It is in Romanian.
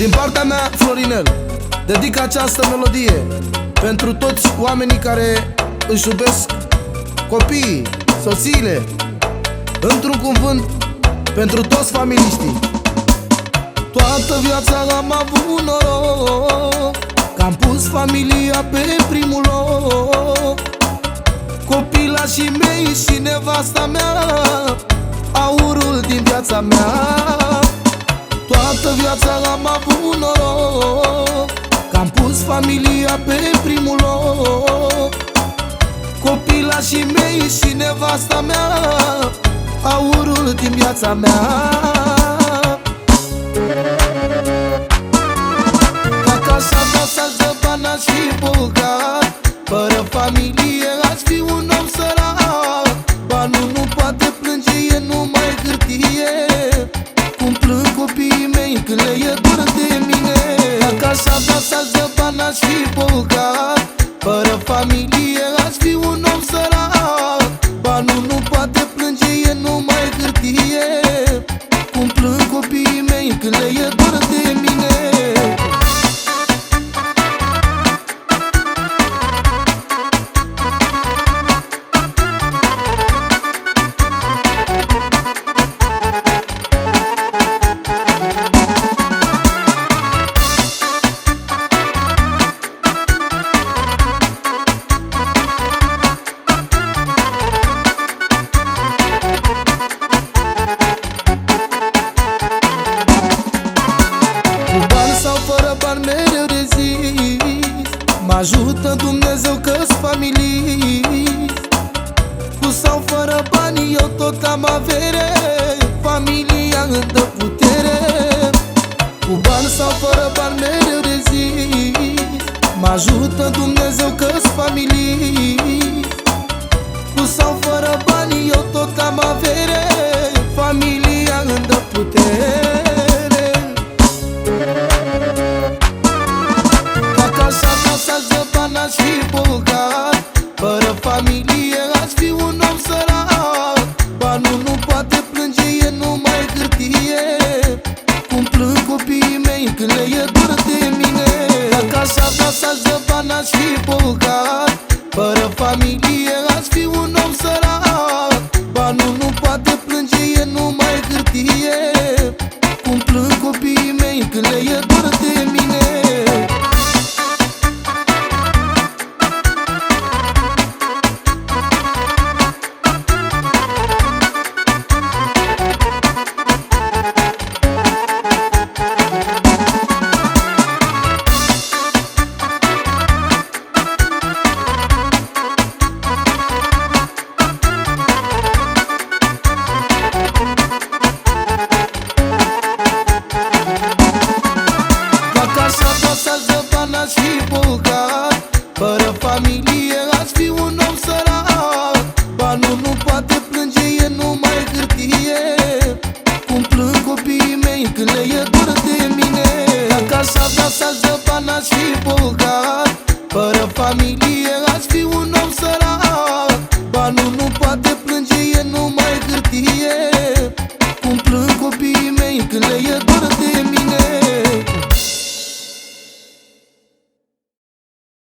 Din partea mea, Florinel, dedic această melodie pentru toți oamenii care își iubesc copiii, soțiile, într-un cuvânt, pentru toți familiștii. Toată viața am avut noroc Că am pus familia pe primul loc Copilașii mei și nevasta mea Aurul din viața mea Toată viața am avut noroc Că am pus familia pe primul loc. Copilașii mei și nevasta mea Aurul din viața mea. Dacă aș avea să-și dă bani, aș fi bogat Fără familie aș avea să-și dă bani, aș fi bogat. Fără familie aș fi un om sărac. Banul nu poate plânge, e numai hârtie. Cum plâng copiii mei când le e dor mereu rezist Mă ajută Dumnezeu că-s familii. Cu sau fără bani eu tot am avere. Familia îmi dă putere. Cu bani sau fără bani mereu rezist Mă ajută Dumnezeu că-s familii. Cu sau fără bani eu tot am avere când le e dor de mine Dacă aș avea să-și dă bani, aș fi bogat Fără familie familie aș fi un om sărac. Banul nu poate plânge, e numai hârtie. Cum plâng copiii mei când le e dor de mine. Dacă aș avea să-și dă bani, aș fi bogat. Fără familie aș fi